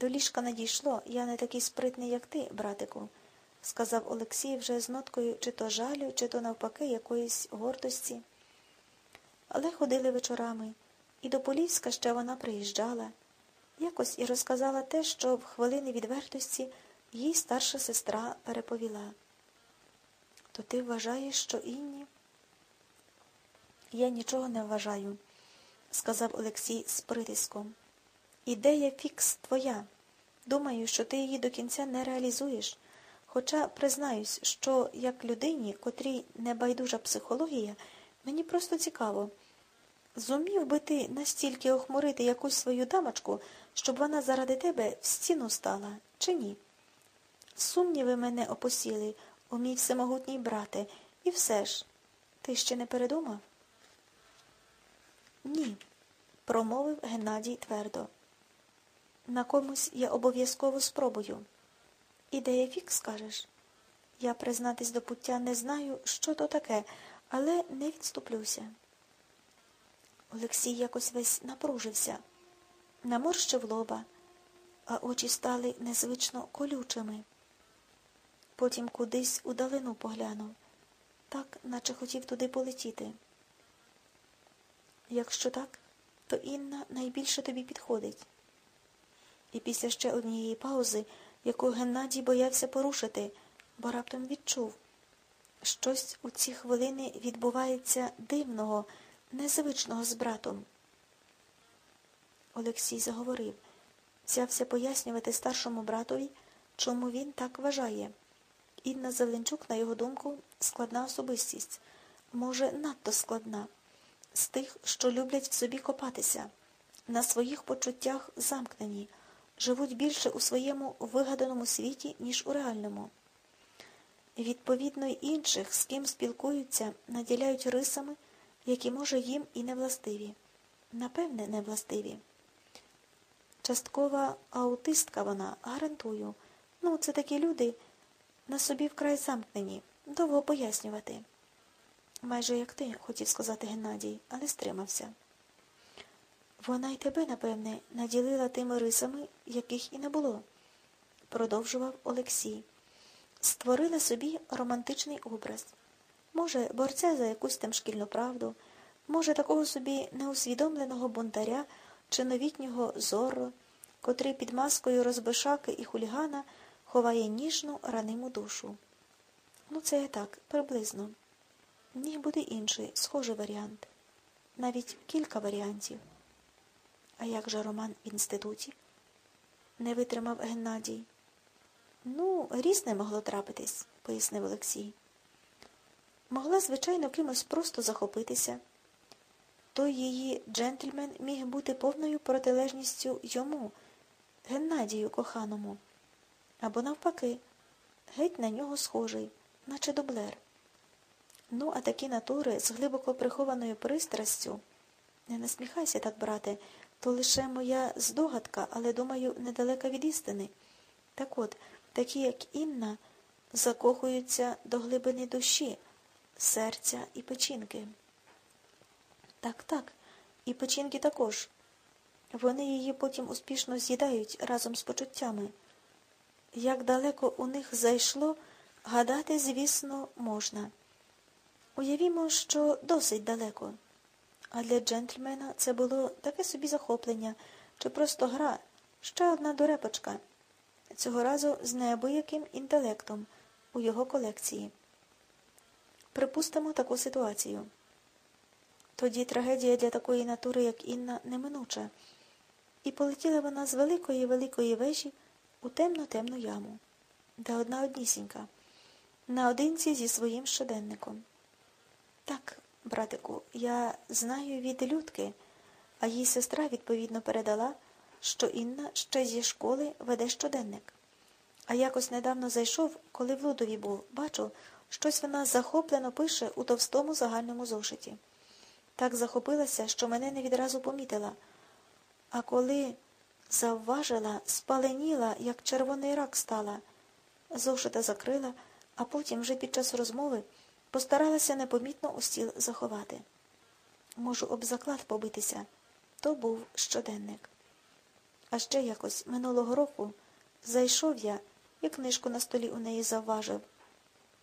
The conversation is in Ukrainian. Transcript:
До ліжка не дійшло, я не такий спритний, як ти, братику, сказав Олексій вже з ноткою чи то жалю, чи то навпаки якоїсь гордості. Але ходили вечорами, і до Полівська ще вона приїжджала. Якось і розказала те, що в хвилини відвертості їй старша сестра переповіла. То ти вважаєш, що Інні? Я нічого не вважаю, сказав Олексій з притиском. Ідея фікс твоя. Думаю, що ти її до кінця не реалізуєш. Хоча признаюсь, що як людині, котрій не байдужа психологія, мені просто цікаво. Зумів би ти настільки охмурити якусь свою дамочку, щоб вона заради тебе в стіну стала, чи ні? Сумніви мене опосіли, о мій всемогутній брате, і все ж, ти ще не передумав? Ні, промовив Геннадій твердо. На комусь я обов'язково спробую. Ідея фікс, скажеш? Я, признатись до пуття, не знаю, що то таке, але не відступлюся. Олексій якось весь напружився, наморщив лоба, а очі стали незвично колючими. Потім кудись у далину поглянув, так, наче хотів туди полетіти. Якщо так, то Інна найбільше тобі підходить. І після ще однієї паузи, яку Геннадій боявся порушити, бо раптом відчув, щось у ці хвилини відбувається дивного, незвичного з братом. Олексій заговорив, взявся пояснювати старшому братові, чому він так вважає. Інна Зеленчук, на його думку, складна особистість, може, надто складна, з тих, що люблять в собі копатися, на своїх почуттях замкнені, живуть більше у своєму вигаданому світі, ніж у реальному. Відповідно, й інших, з ким спілкуються, наділяють рисами, які, може, їм і не властиві. Напевне, не властиві. Часткова аутистка вона, гарантую. Ну, це такі люди на собі вкрай замкнені, довго пояснювати. Майже як ти, хотів сказати Геннадій, але стримався. Вона й тебе, напевне, наділила тими рисами, яких і не було, продовжував Олексій. Створила собі романтичний образ. Може, борця за якусь там шкільну правду, може, такого собі неусвідомленого бунтаря чи новітнього зорро, котрий під маскою розбишаки і хулігана ховає ніжну раниму душу. Ну, це я так, приблизно. Міг буде інший, схожий варіант, навіть кілька варіантів. А як же роман в інституті? Не витримав Геннадій. Ну, різне могло трапитись, пояснив Олексій. Могла, звичайно, кимось просто захопитися. Той її джентльмен міг бути повною протилежністю йому, Геннадію коханому, або навпаки, геть на нього схожий, наче дублер. Ну, а такі натури з глибоко прихованою пристрастю. Не насміхайся так, брате, то лише моя здогадка, але, думаю, недалека від істини. Так от, такі, як Інна, закохуються до глибини душі, серця і печінки. Так, так, і печінки також. Вони її потім успішно з'їдають разом з почуттями. Як далеко у них зайшло, гадати, звісно, можна. Уявімо, що досить далеко. А для джентльмена це було таке собі захоплення, чи просто гра, ще одна дурепочка, цього разу з неабияким інтелектом у його колекції. Припустимо таку ситуацію. Тоді трагедія для такої натури, як Інна, неминуча, і полетіла вона з великої великої вежі у темну темну яму, де одна однісінька, наодинці зі своїм щоденником. Так, братику, я знаю від людки, а їй сестра відповідно передала, що Інна ще зі школи веде щоденник. А якось недавно зайшов, коли в Лудові був, бачу, щось вона захоплено пише у товстому загальному зошиті. Так захопилася, що мене не відразу помітила. А коли завважила, спаленіла, як червоний рак стала, зошита закрила, а потім вже під час розмови. Постаралася непомітно у стіл заховати. Можу об заклад побитися. То був щоденник. А ще якось минулого року зайшов я і книжку на столі у неї завважив.